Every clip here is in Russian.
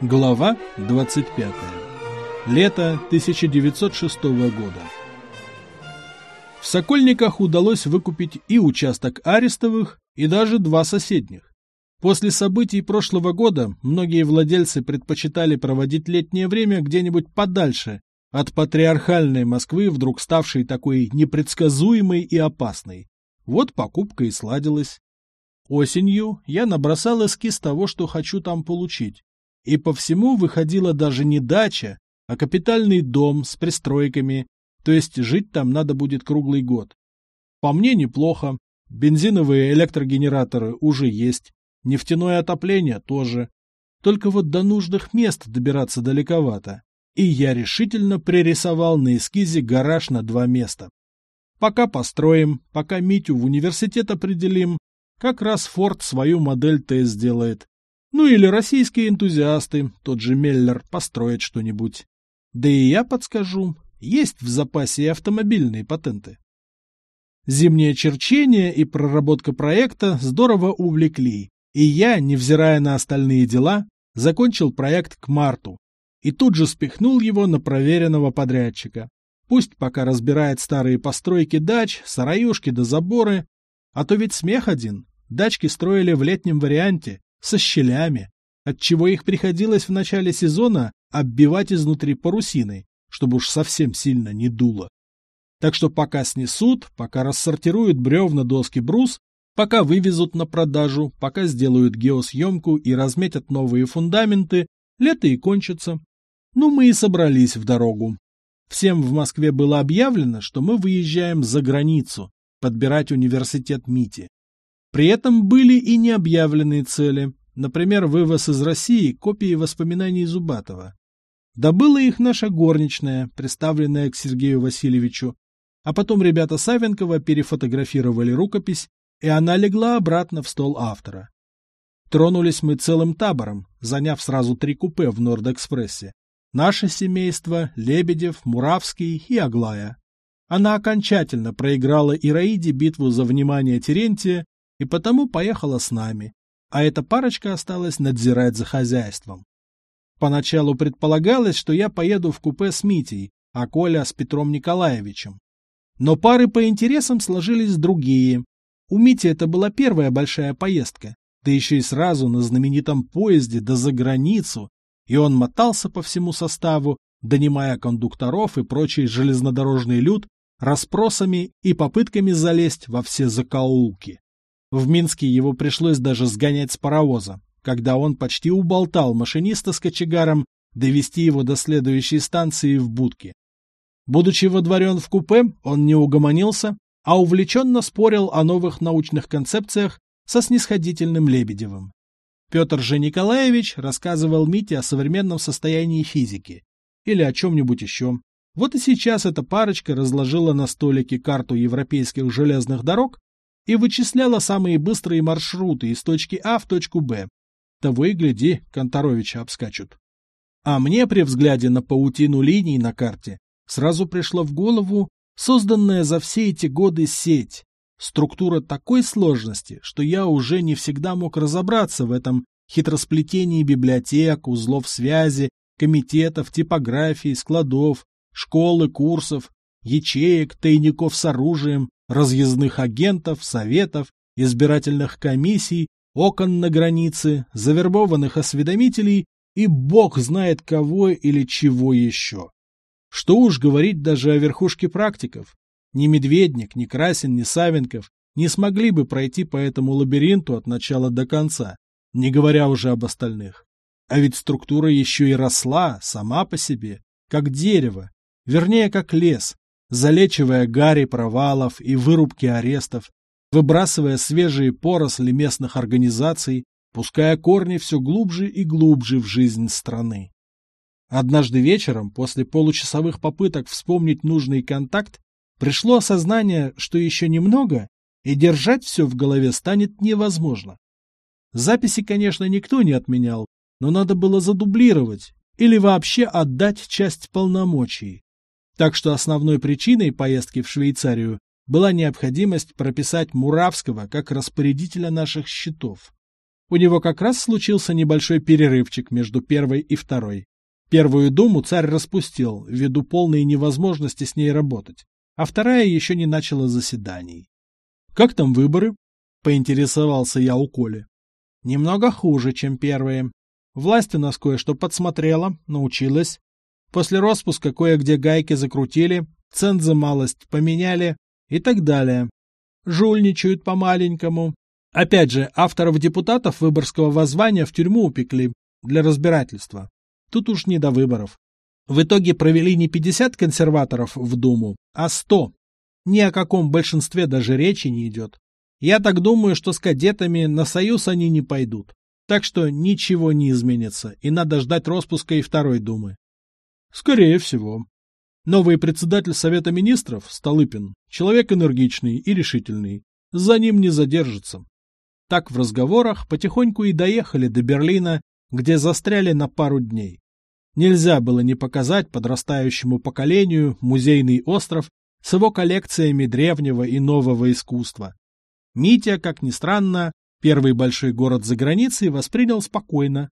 Глава 25. Лето 1906 года. В Сокольниках удалось выкупить и участок Арестовых, и даже два соседних. После событий прошлого года многие владельцы предпочитали проводить летнее время где-нибудь подальше от патриархальной Москвы, вдруг ставшей такой непредсказуемой и опасной. Вот покупка и сладилась. Осенью я набросал эскиз того, что хочу там получить. И по всему выходила даже не дача, а капитальный дом с пристройками, то есть жить там надо будет круглый год. По мне неплохо. Бензиновые электрогенераторы уже есть. Нефтяное отопление тоже. Только вот до нужных мест добираться далековато. И я решительно пририсовал на эскизе гараж на два места. Пока построим, пока Митю в университет определим, как раз Форд свою модель Т сделает. Ну или российские энтузиасты, тот же Меллер, построят что-нибудь. Да и я подскажу, есть в запасе и автомобильные патенты. Зимнее черчение и проработка проекта здорово увлекли, и я, невзирая на остальные дела, закончил проект к марту и тут же спихнул его на проверенного подрядчика. Пусть пока разбирает старые постройки дач, сараюшки да заборы, а то ведь смех один. Дачки строили в летнем варианте, со щелями, отчего их приходилось в начале сезона оббивать изнутри парусиной, чтобы уж совсем сильно не дуло. Так что пока снесут, пока рассортируют бревна, доски, брус, пока вывезут на продажу, пока сделают геосъемку и разметят новые фундаменты, лето и кончится. Ну, мы и собрались в дорогу. Всем в Москве было объявлено, что мы выезжаем за границу, подбирать университет МИТИ. При этом были и необъявленные цели, например, вывоз из России копии воспоминаний Зубатова. Добыла их наша горничная, представленная к Сергею Васильевичу, а потом ребята Савенкова перефотографировали рукопись, и она легла обратно в стол автора. Тронулись мы целым табором, заняв сразу три купе в Норд-экспрессе. Наше семейство, Лебедев, Муравский и Аглая. Она окончательно проиграла Ираиде битву за внимание Терентия и потому поехала с нами, а эта парочка осталась надзирать за хозяйством. Поначалу предполагалось, что я поеду в купе с Митей, а Коля с Петром Николаевичем. Но пары по интересам сложились другие. У Мити это была первая большая поездка, да еще и сразу на знаменитом поезде да за границу, и он мотался по всему составу, донимая кондукторов и прочий железнодорожный люд расспросами и попытками залезть во все закоулки. В Минске его пришлось даже сгонять с паровоза, когда он почти уболтал машиниста с кочегаром довести его до следующей станции в будке. Будучи водворен в купе, он не угомонился, а увлеченно спорил о новых научных концепциях со снисходительным Лебедевым. Петр же Николаевич рассказывал Мите о современном состоянии физики или о чем-нибудь еще. Вот и сейчас эта парочка разложила на столике карту европейских железных дорог и вычисляла самые быстрые маршруты из точки А в точку Б. Того и гляди, Конторовича обскачут. А мне при взгляде на паутину линий на карте сразу пришло в голову созданная за все эти годы сеть. Структура такой сложности, что я уже не всегда мог разобраться в этом хитросплетении библиотек, узлов связи, комитетов, типографий, складов, школы, курсов, ячеек, тайников с оружием, разъездных агентов, советов, избирательных комиссий, окон на границе, завербованных осведомителей и бог знает кого или чего еще. Что уж говорить даже о верхушке практиков. Ни Медведник, ни Красин, ни Савенков не смогли бы пройти по этому лабиринту от начала до конца, не говоря уже об остальных. А ведь структура еще и росла сама по себе, как дерево, вернее, как лес, залечивая гари провалов и вырубки арестов, выбрасывая свежие поросли местных организаций, пуская корни все глубже и глубже в жизнь страны. Однажды вечером, после получасовых попыток вспомнить нужный контакт, пришло осознание, что еще немного, и держать все в голове станет невозможно. Записи, конечно, никто не отменял, но надо было задублировать или вообще отдать часть полномочий. Так что основной причиной поездки в Швейцарию была необходимость прописать Муравского как распорядителя наших счетов. У него как раз случился небольшой перерывчик между первой и второй. Первую думу царь распустил, ввиду полной невозможности с ней работать, а вторая еще не начала заседаний. «Как там выборы?» — поинтересовался я у Коли. «Немного хуже, чем первые. Власть у нас кое-что подсмотрела, научилась. После распуска кое-где гайки закрутили, цензы малость поменяли и так далее. Жульничают по-маленькому. Опять же, авторов депутатов выборского воззвания в тюрьму упекли для разбирательства. Тут уж не до выборов. В итоге провели не 50 консерваторов в Думу, а 100. Ни о каком большинстве даже речи не идет. Я так думаю, что с кадетами на союз они не пойдут. Так что ничего не изменится, и надо ждать распуска и второй Думы. Скорее всего. Новый председатель Совета Министров, Столыпин, человек энергичный и решительный. За ним не задержится. Так в разговорах потихоньку и доехали до Берлина, где застряли на пару дней. Нельзя было не показать подрастающему поколению музейный остров с его коллекциями древнего и нового искусства. Митя, как ни странно, первый большой город за границей воспринял спокойно.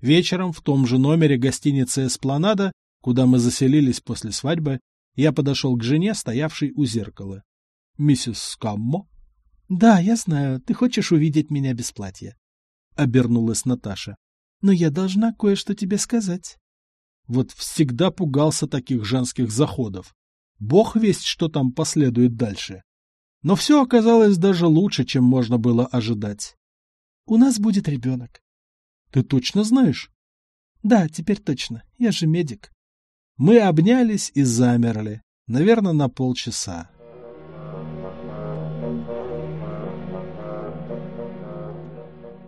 Вечером в том же номере гостиницы «Эспланада», куда мы заселились после свадьбы, я подошел к жене, стоявшей у зеркала. «Миссис Скаммо?» «Да, я знаю, ты хочешь увидеть меня без платья», — обернулась Наташа но я должна кое-что тебе сказать. Вот всегда пугался таких женских заходов. Бог весть, что там последует дальше. Но все оказалось даже лучше, чем можно было ожидать. У нас будет ребенок. Ты точно знаешь? Да, теперь точно. Я же медик. Мы обнялись и замерли. Наверное, на полчаса.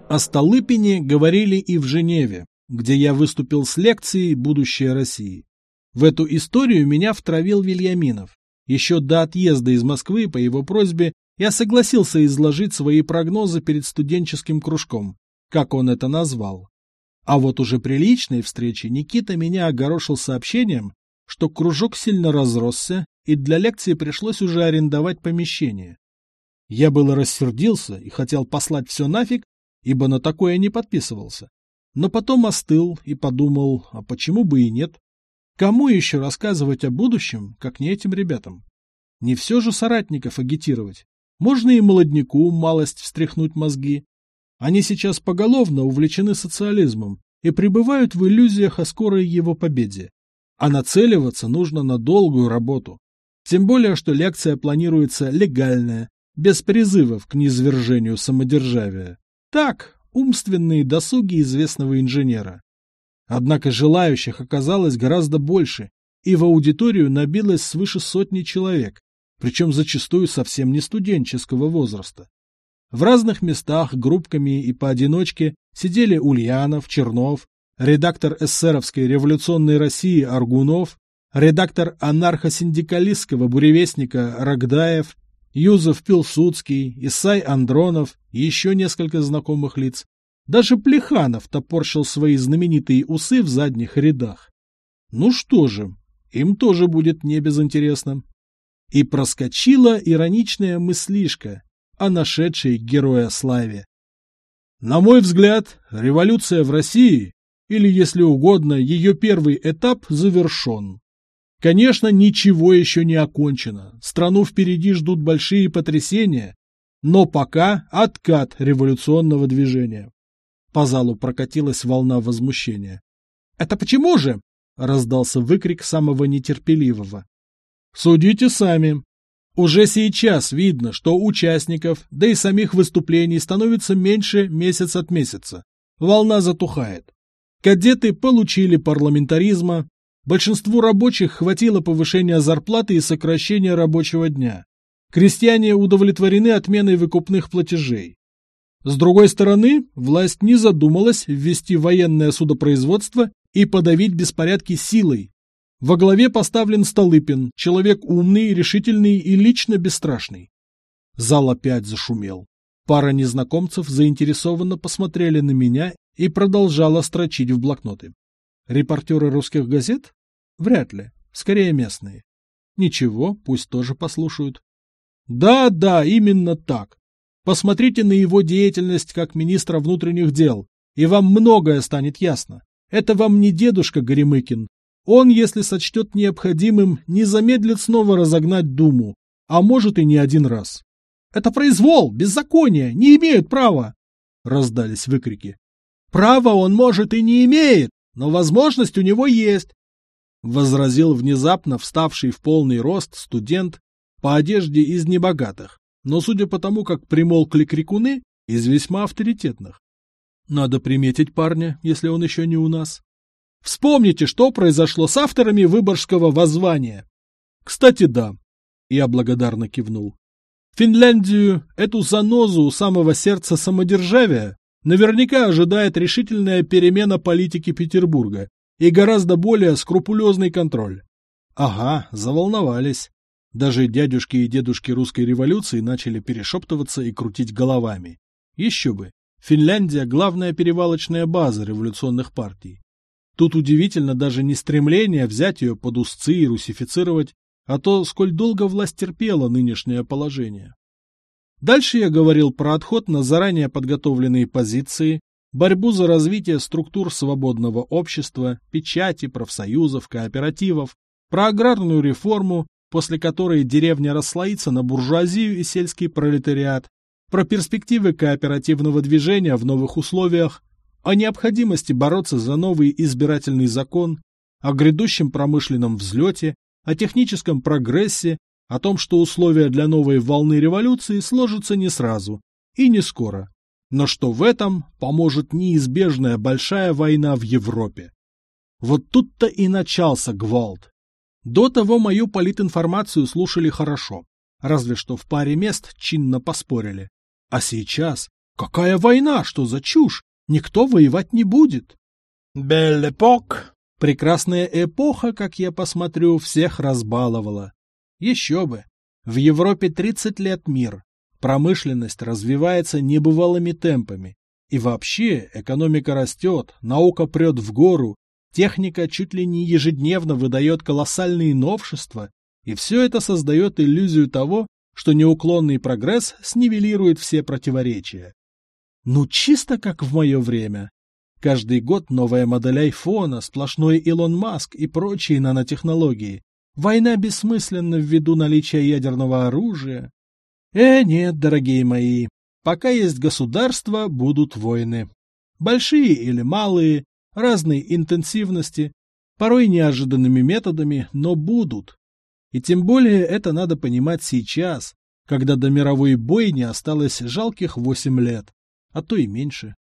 О Столыпине говорили и в Женеве, где я выступил с лекцией «Будущее России». В эту историю меня втравил Вильяминов. Еще до отъезда из Москвы по его просьбе я согласился изложить свои прогнозы перед студенческим кружком, как он это назвал. А вот уже при личной встрече Никита меня огорошил сообщением, что кружок сильно разросся, и для лекции пришлось уже арендовать помещение. Я было рассердился и хотел послать все нафиг, ибо на такое не подписывался. Но потом остыл и подумал, а почему бы и нет? Кому еще рассказывать о будущем, как не этим ребятам? Не все же соратников агитировать. Можно и молодняку малость встряхнуть мозги. Они сейчас поголовно увлечены социализмом и пребывают в иллюзиях о скорой его победе. А нацеливаться нужно на долгую работу. Тем более, что лекция планируется легальная, без призывов к низвержению самодержавия. Так, умственные досуги известного инженера. Однако желающих оказалось гораздо больше, и в аудиторию набилось свыше сотни человек, причем зачастую совсем не студенческого возраста. В разных местах группками и поодиночке сидели Ульянов, Чернов, редактор эсеровской революционной России Аргунов, редактор анархосиндикалистского буревестника Рогдаев, Юзеф Пилсудский, Исай Андронов и еще несколько знакомых лиц. Даже Плеханов топорщил свои знаменитые усы в задних рядах. Ну что же, им тоже будет не безинтересно. И проскочила ироничная мыслишка о нашедшей героя славе. На мой взгляд, революция в России, или, если угодно, ее первый этап завершен. Конечно, ничего еще не окончено. Страну впереди ждут большие потрясения, но пока откат революционного движения. По залу прокатилась волна возмущения. «Это почему же?» — раздался выкрик самого нетерпеливого. «Судите сами. Уже сейчас видно, что участников, да и самих выступлений становится меньше месяц от месяца. Волна затухает. Кадеты получили парламентаризма, Большинству рабочих хватило повышения зарплаты и сокращения рабочего дня. Крестьяне удовлетворены отменой выкупных платежей. С другой стороны, власть не задумалась ввести военное судопроизводство и подавить беспорядки силой. Во главе поставлен Столыпин, человек умный, решительный и лично бесстрашный. Зал опять зашумел. Пара незнакомцев заинтересованно посмотрели на меня и продолжала строчить в блокноты. Репортеры русских газет? Вряд ли. Скорее местные. Ничего, пусть тоже послушают. Да, да, именно так. Посмотрите на его деятельность как министра внутренних дел, и вам многое станет ясно. Это вам не дедушка Горемыкин. Он, если сочтет необходимым, не замедлит снова разогнать Думу, а может и не один раз. «Это произвол, беззаконие, не имеют права!» — раздались выкрики. «Право он, может, и не имеет, но возможность у него есть!» — возразил внезапно вставший в полный рост студент по одежде из небогатых, но, судя по тому, как примолкли крикуны, из весьма авторитетных. Надо приметить парня, если он еще не у нас. Вспомните, что произошло с авторами Выборгского воззвания. Кстати, да. Я благодарно кивнул. Финляндию, эту занозу у самого сердца самодержавия, наверняка ожидает решительная перемена политики Петербурга и гораздо более скрупулезный контроль. Ага, заволновались. Даже дядюшки и дедушки русской революции начали перешептываться и крутить головами. Еще бы, Финляндия – главная перевалочная база революционных партий. Тут удивительно даже не стремление взять ее под узцы и русифицировать, а то, сколь долго власть терпела нынешнее положение. Дальше я говорил про отход на заранее подготовленные позиции, борьбу за развитие структур свободного общества, печати, профсоюзов, кооперативов, про аграрную реформу, после которой деревня расслоится на буржуазию и сельский пролетариат, про перспективы кооперативного движения в новых условиях, о необходимости бороться за новый избирательный закон, о грядущем промышленном взлете, о техническом прогрессе, о том, что условия для новой волны революции сложатся не сразу и не скоро, но что в этом поможет неизбежная большая война в Европе. Вот тут-то и начался гвалт. До того мою политинформацию слушали хорошо, разве что в паре мест чинно поспорили. А сейчас? Какая война? Что за чушь? Никто воевать не будет. Бель эпок. Прекрасная эпоха, как я посмотрю, всех разбаловала. Еще бы. В Европе 30 лет мир. Промышленность развивается небывалыми темпами. И вообще экономика растет, наука прет в гору, Техника чуть ли не ежедневно выдает колоссальные новшества, и все это создает иллюзию того, что неуклонный прогресс снивелирует все противоречия. Ну, чисто как в мое время. Каждый год новая модель айфона, сплошной Илон Маск и прочие нанотехнологии. Война бессмысленна ввиду наличия ядерного оружия. Э, нет, дорогие мои, пока есть государство, будут войны. Большие или малые, разной интенсивности, порой неожиданными методами, но будут. И тем более это надо понимать сейчас, когда до мировой бойни осталось жалких восемь лет, а то и меньше.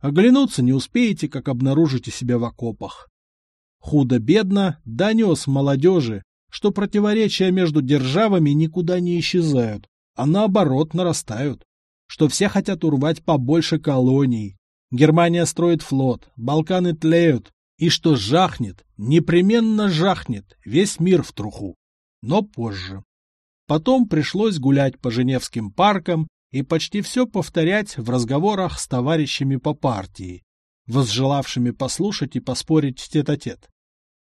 Оглянуться не успеете, как обнаружите себя в окопах. Худо-бедно донес молодежи, что противоречия между державами никуда не исчезают, а наоборот нарастают, что все хотят урвать побольше колоний, Германия строит флот, Балканы тлеют, и что жахнет, непременно жахнет, весь мир в труху. Но позже. Потом пришлось гулять по Женевским паркам и почти все повторять в разговорах с товарищами по партии, возжелавшими послушать и поспорить тет-а-тет. -тет.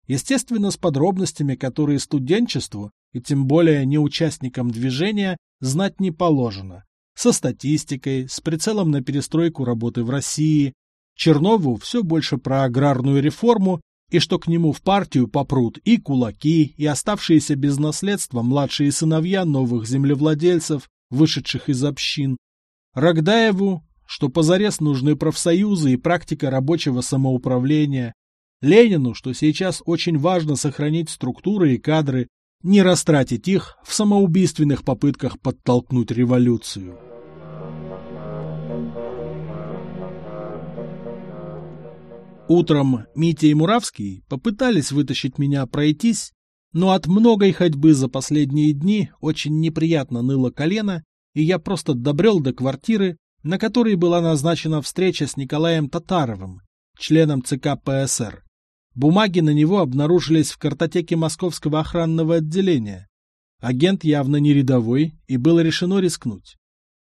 Естественно, с подробностями, которые студенчеству, и тем более не участникам движения, знать не положено со статистикой, с прицелом на перестройку работы в России. Чернову все больше про аграрную реформу и что к нему в партию попрут и кулаки, и оставшиеся без наследства младшие сыновья новых землевладельцев, вышедших из общин. Рогдаеву, что позарез нужны профсоюзы и практика рабочего самоуправления. Ленину, что сейчас очень важно сохранить структуры и кадры, не растратить их в самоубийственных попытках подтолкнуть революцию. Утром Митя и Муравский попытались вытащить меня пройтись, но от многой ходьбы за последние дни очень неприятно ныло колено, и я просто добрел до квартиры, на которой была назначена встреча с Николаем Татаровым, членом ЦК ПСР. Бумаги на него обнаружились в картотеке Московского охранного отделения. Агент явно не рядовой, и было решено рискнуть.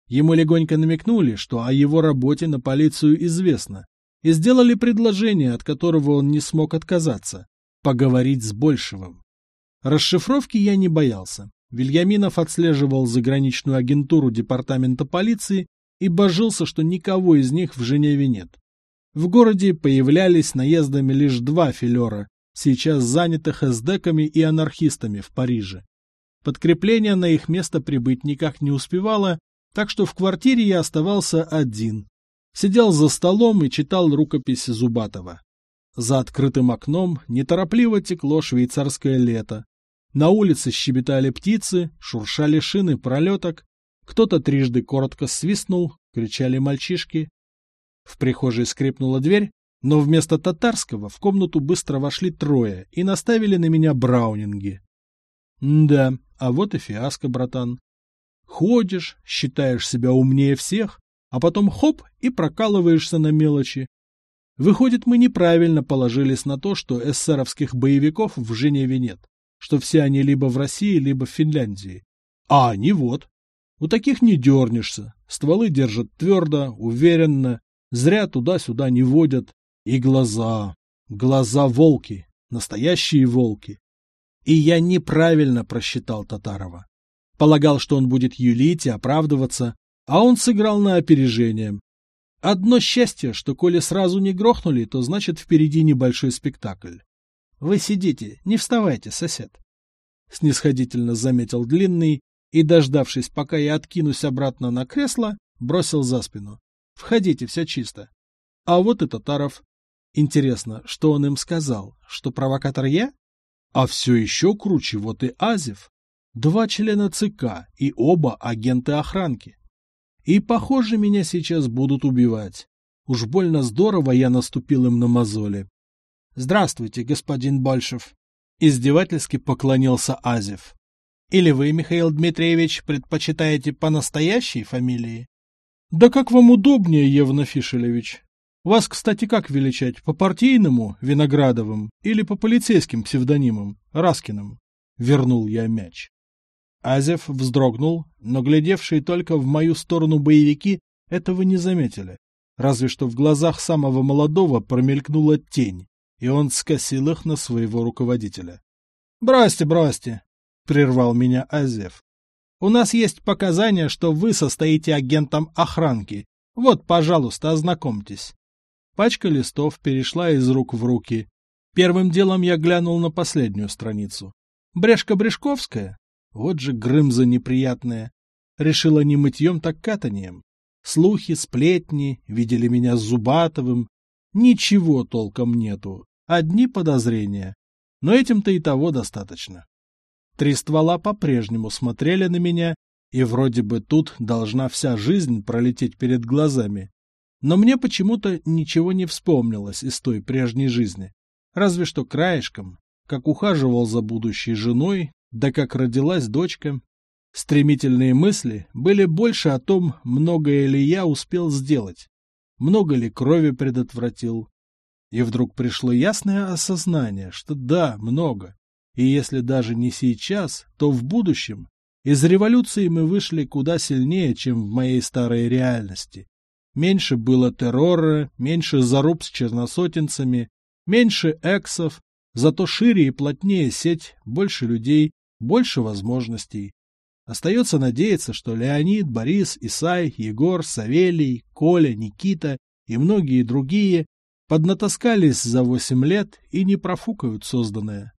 Ему легонько намекнули, что о его работе на полицию известно, и сделали предложение, от которого он не смог отказаться – поговорить с Большевым. Расшифровки я не боялся. Вильяминов отслеживал заграничную агентуру департамента полиции и божился, что никого из них в Женеве нет. В городе появлялись наездами лишь два филера, сейчас занятых эсдеками и анархистами в Париже. Подкрепление на их место прибыть никак не успевало, так что в квартире я оставался один. Сидел за столом и читал рукопись Зубатова. За открытым окном неторопливо текло швейцарское лето. На улице щебетали птицы, шуршали шины пролеток. Кто-то трижды коротко свистнул, кричали мальчишки. В прихожей скрипнула дверь, но вместо татарского в комнату быстро вошли трое и наставили на меня браунинги. да, а вот и фиаско, братан. Ходишь, считаешь себя умнее всех, а потом хоп и прокалываешься на мелочи. Выходит, мы неправильно положились на то, что эсеровских боевиков в Женеве нет, что все они либо в России, либо в Финляндии. А они вот. У таких не дернешься, стволы держат твердо, уверенно, зря туда-сюда не водят. И глаза, глаза волки, настоящие волки. И я неправильно просчитал Татарова. Полагал, что он будет юлить и оправдываться, а он сыграл на опережение. Одно счастье, что коли сразу не грохнули, то значит впереди небольшой спектакль. Вы сидите, не вставайте, сосед. Снисходительно заметил длинный и, дождавшись, пока я откинусь обратно на кресло, бросил за спину. Входите, все чисто. А вот и Татаров. Интересно, что он им сказал? Что провокатор я? А все еще круче, вот и Азев. Два члена ЦК и оба агенты охранки. И, похоже, меня сейчас будут убивать. Уж больно здорово я наступил им на мозоли. «Здравствуйте, господин Большев!» Издевательски поклонился Азев. «Или вы, Михаил Дмитриевич, предпочитаете по настоящей фамилии?» «Да как вам удобнее, Евна Фишелевич. Вас, кстати, как величать, по партийному, Виноградовым, или по полицейским псевдонимам, Раскиным?» Вернул я мяч. Азев вздрогнул, но глядевшие только в мою сторону боевики этого не заметили. Разве что в глазах самого молодого промелькнула тень, и он скосил их на своего руководителя. — Бросьте, бросьте! — прервал меня Азев. — У нас есть показания, что вы состоите агентом охранки. Вот, пожалуйста, ознакомьтесь. Пачка листов перешла из рук в руки. Первым делом я глянул на последнюю страницу. Брешка-Брешковская? Вот же Грымза неприятная. Решила не мытьем, так катанием. Слухи, сплетни, видели меня с Зубатовым. Ничего толком нету, одни подозрения. Но этим-то и того достаточно. Три ствола по-прежнему смотрели на меня, и вроде бы тут должна вся жизнь пролететь перед глазами. Но мне почему-то ничего не вспомнилось из той прежней жизни. Разве что краешком, как ухаживал за будущей женой, да как родилась дочка. Стремительные мысли были больше о том, многое ли я успел сделать, много ли крови предотвратил. И вдруг пришло ясное осознание, что да, много. И если даже не сейчас, то в будущем. Из революции мы вышли куда сильнее, чем в моей старой реальности. Меньше было террора, меньше заруб с черносотенцами, меньше эксов, зато шире и плотнее сеть, больше людей, больше возможностей. Остается надеяться, что Леонид, Борис, Исай, Егор, Савелий, Коля, Никита и многие другие поднатаскались за восемь лет и не профукают созданное.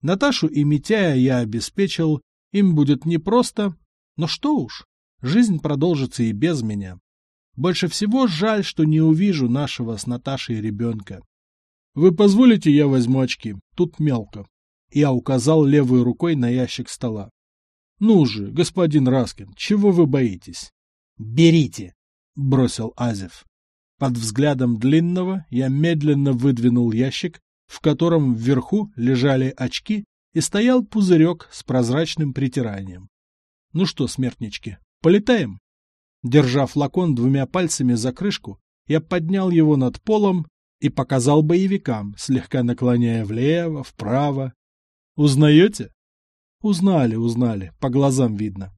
Наташу и Митяя я обеспечил, им будет непросто, но что уж, жизнь продолжится и без меня. Больше всего жаль, что не увижу нашего с Наташей ребенка. Вы позволите, я возьму очки, тут мелко. Я указал левой рукой на ящик стола. «Ну же, господин Раскин, чего вы боитесь?» «Берите!» — бросил Азев. Под взглядом длинного я медленно выдвинул ящик, в котором вверху лежали очки и стоял пузырек с прозрачным притиранием. «Ну что, смертнички, полетаем?» Держа флакон двумя пальцами за крышку, я поднял его над полом и показал боевикам, слегка наклоняя влево, вправо, Узнаете? Узнали, узнали, по глазам видно.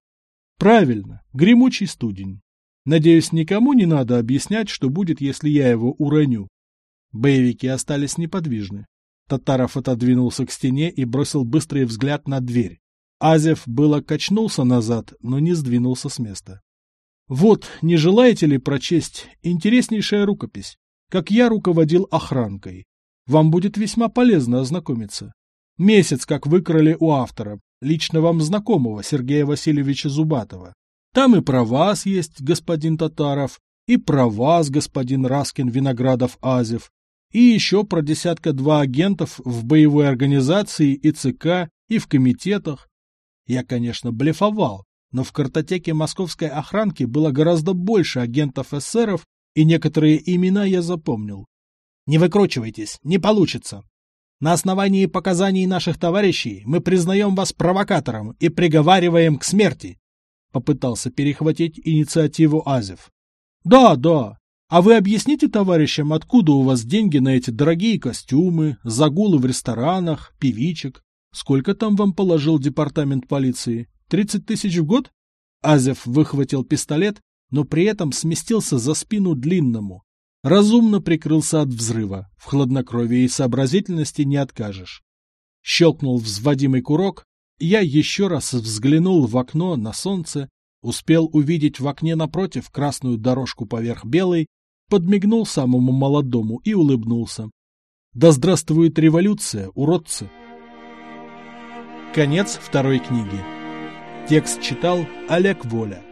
Правильно, гремучий студень. Надеюсь, никому не надо объяснять, что будет, если я его уроню. Боевики остались неподвижны. Татаров отодвинулся к стене и бросил быстрый взгляд на дверь. Азев было качнулся назад, но не сдвинулся с места. Вот, не желаете ли прочесть интереснейшая рукопись, как я руководил охранкой? Вам будет весьма полезно ознакомиться. Месяц, как выкрали у автора, лично вам знакомого Сергея Васильевича Зубатова. Там и про вас есть, господин Татаров, и про вас, господин Раскин Виноградов-Азев, и еще про десятка-два агентов в боевой организации и ЦК, и в комитетах. Я, конечно, блефовал, но в картотеке московской охранки было гораздо больше агентов-эсеров, и некоторые имена я запомнил. Не выкручивайтесь, не получится. На основании показаний наших товарищей мы признаем вас провокатором и приговариваем к смерти. Попытался перехватить инициативу Азев. Да, да. А вы объясните товарищам, откуда у вас деньги на эти дорогие костюмы, загулы в ресторанах, певичек? Сколько там вам положил департамент полиции? Тридцать тысяч в год? Азев выхватил пистолет, но при этом сместился за спину длинному. Разумно прикрылся от взрыва. В хладнокровии и сообразительности не откажешь. Щелкнул взводимый курок, я еще раз взглянул в окно на солнце, успел увидеть в окне напротив красную дорожку поверх белой, подмигнул самому молодому и улыбнулся. Да здравствует революция, уродцы! Конец второй книги. Текст читал Олег Воля.